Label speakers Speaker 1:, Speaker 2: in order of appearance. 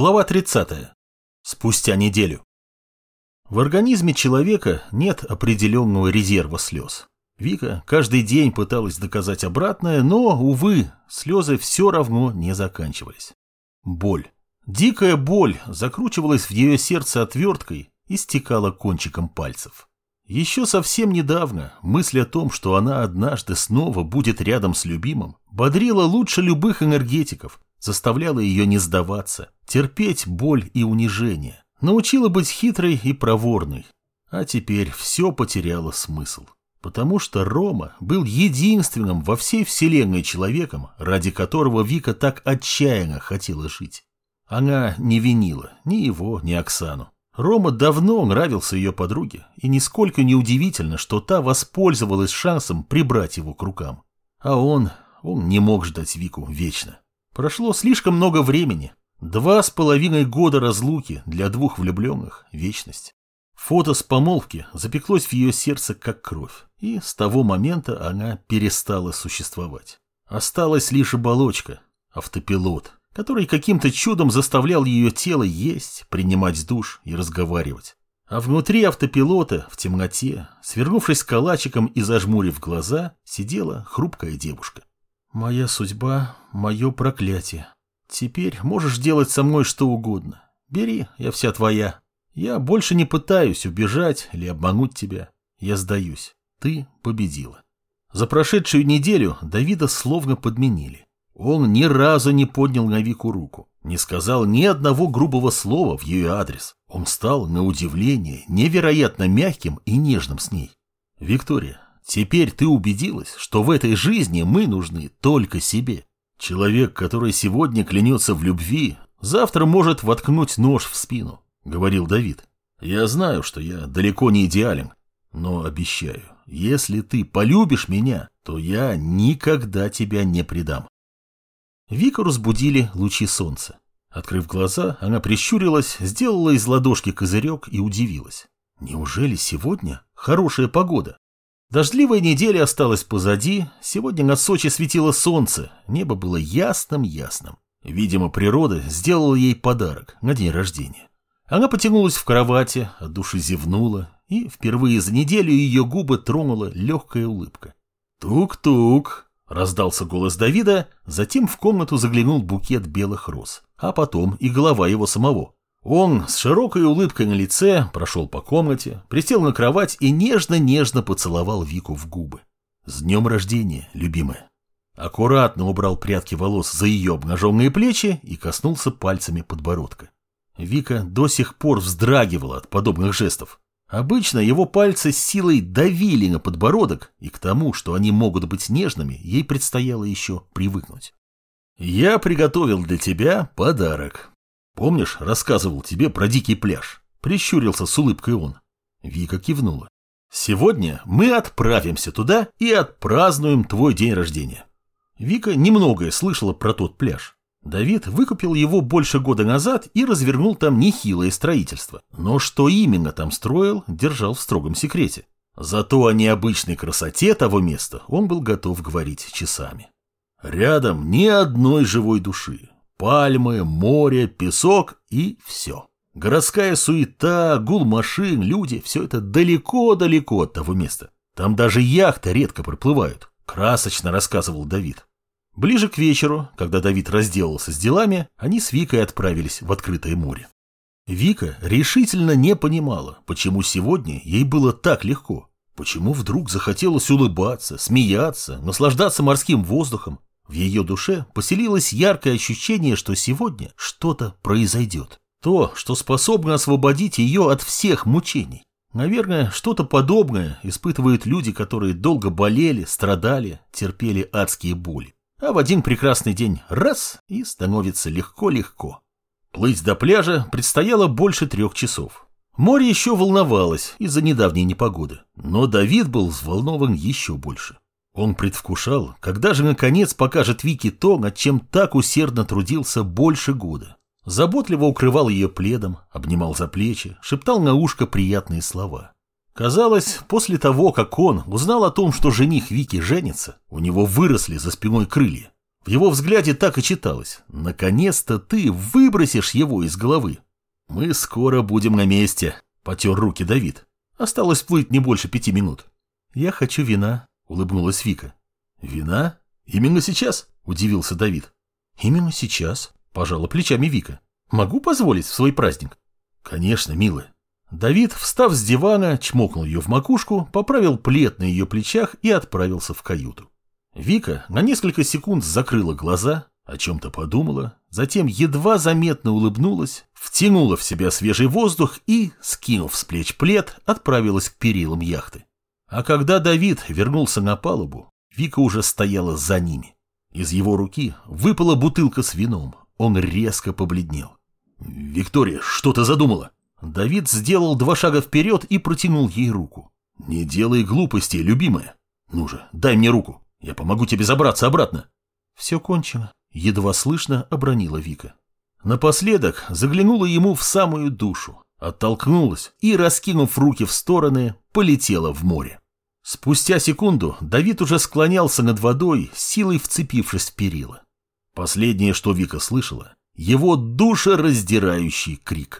Speaker 1: Глава 30. Спустя неделю. В организме человека нет определенного резерва слез. Вика каждый день пыталась доказать обратное, но, увы, слезы все равно не заканчивались. Боль. Дикая боль закручивалась в ее сердце отверткой и стекала кончиком пальцев. Еще совсем недавно мысль о том, что она однажды снова будет рядом с любимым, бодрила лучше любых энергетиков, заставляла ее не сдаваться, терпеть боль и унижение, научила быть хитрой и проворной. А теперь все потеряло смысл. Потому что Рома был единственным во всей вселенной человеком, ради которого Вика так отчаянно хотела жить. Она не винила ни его, ни Оксану. Рома давно нравился ее подруге, и нисколько не удивительно, что та воспользовалась шансом прибрать его к рукам. А он, он не мог ждать Вику вечно. Прошло слишком много времени. Два с половиной года разлуки для двух влюбленных – вечность. Фото с помолвки запеклось в ее сердце как кровь, и с того момента она перестала существовать. Осталась лишь оболочка – автопилот, который каким-то чудом заставлял ее тело есть, принимать душ и разговаривать. А внутри автопилота, в темноте, свернувшись калачиком и зажмурив глаза, сидела хрупкая девушка. Моя судьба — мое проклятие. Теперь можешь делать со мной что угодно. Бери, я вся твоя. Я больше не пытаюсь убежать или обмануть тебя. Я сдаюсь. Ты победила. За прошедшую неделю Давида словно подменили. Он ни разу не поднял на Вику руку, не сказал ни одного грубого слова в ее адрес. Он стал, на удивление, невероятно мягким и нежным с ней. «Виктория, Теперь ты убедилась, что в этой жизни мы нужны только себе. Человек, который сегодня клянется в любви, завтра может воткнуть нож в спину, говорил Давид. Я знаю, что я далеко не идеален, но обещаю, если ты полюбишь меня, то я никогда тебя не предам. Вику разбудили лучи солнца. Открыв глаза, она прищурилась, сделала из ладошки козырек и удивилась. Неужели сегодня хорошая погода? Дождливая неделя осталась позади, сегодня над Сочи светило солнце, небо было ясным-ясным. Видимо, природа сделала ей подарок на день рождения. Она потянулась в кровати, от души зевнула, и впервые за неделю ее губы тронула легкая улыбка. «Тук-тук!» — раздался голос Давида, затем в комнату заглянул букет белых роз, а потом и голова его самого. Он с широкой улыбкой на лице прошел по комнате, присел на кровать и нежно-нежно поцеловал Вику в губы. «С днем рождения, любимая!» Аккуратно убрал прядки волос за ее обнаженные плечи и коснулся пальцами подбородка. Вика до сих пор вздрагивала от подобных жестов. Обычно его пальцы с силой давили на подбородок, и к тому, что они могут быть нежными, ей предстояло еще привыкнуть. «Я приготовил для тебя подарок», Помнишь, рассказывал тебе про дикий пляж? Прищурился с улыбкой он. Вика кивнула. Сегодня мы отправимся туда и отпразднуем твой день рождения. Вика немногое слышала про тот пляж. Давид выкупил его больше года назад и развернул там нехилое строительство. Но что именно там строил, держал в строгом секрете. Зато о необычной красоте того места он был готов говорить часами. Рядом ни одной живой души. Пальмы, море, песок и все. Городская суета, гул машин, люди – все это далеко-далеко от того места. Там даже яхты редко проплывают. Красочно рассказывал Давид. Ближе к вечеру, когда Давид разделался с делами, они с Викой отправились в открытое море. Вика решительно не понимала, почему сегодня ей было так легко. Почему вдруг захотелось улыбаться, смеяться, наслаждаться морским воздухом, в ее душе поселилось яркое ощущение, что сегодня что-то произойдет. То, что способно освободить ее от всех мучений. Наверное, что-то подобное испытывают люди, которые долго болели, страдали, терпели адские боли. А в один прекрасный день раз и становится легко-легко. Плыть до пляжа предстояло больше трех часов. Море еще волновалось из-за недавней непогоды, но Давид был взволнован еще больше. Он предвкушал, когда же наконец покажет Вики то, над чем так усердно трудился больше года. Заботливо укрывал ее пледом, обнимал за плечи, шептал на ушко приятные слова. Казалось, после того, как он узнал о том, что жених Вики женится, у него выросли за спиной крылья. В его взгляде так и читалось. Наконец-то ты выбросишь его из головы. Мы скоро будем на месте, потер руки Давид. Осталось плыть не больше пяти минут. Я хочу вина, улыбнулась Вика. Вина? Именно сейчас? Удивился Давид. Именно сейчас, пожала плечами Вика. Могу позволить в свой праздник? Конечно, милая. Давид, встав с дивана, чмокнул ее в макушку, поправил плед на ее плечах и отправился в каюту. Вика на несколько секунд закрыла глаза, о чем-то подумала, затем едва заметно улыбнулась, втянула в себя свежий воздух и, скинув с плеч плед, отправилась к перилам яхты. А когда Давид вернулся на палубу, Вика уже стояла за ними. Из его руки выпала бутылка с вином. Он резко побледнел. «Виктория, что ты задумала?» Давид сделал два шага вперед и протянул ей руку. «Не делай глупостей, любимая. Ну же, дай мне руку. Я помогу тебе забраться обратно». «Все кончено», — едва слышно обронила Вика. Напоследок заглянула ему в самую душу, оттолкнулась и, раскинув руки в стороны, полетела в море. Спустя секунду Давид уже склонялся над водой, силой вцепившись в перила. Последнее, что Вика слышала, его душераздирающий крик.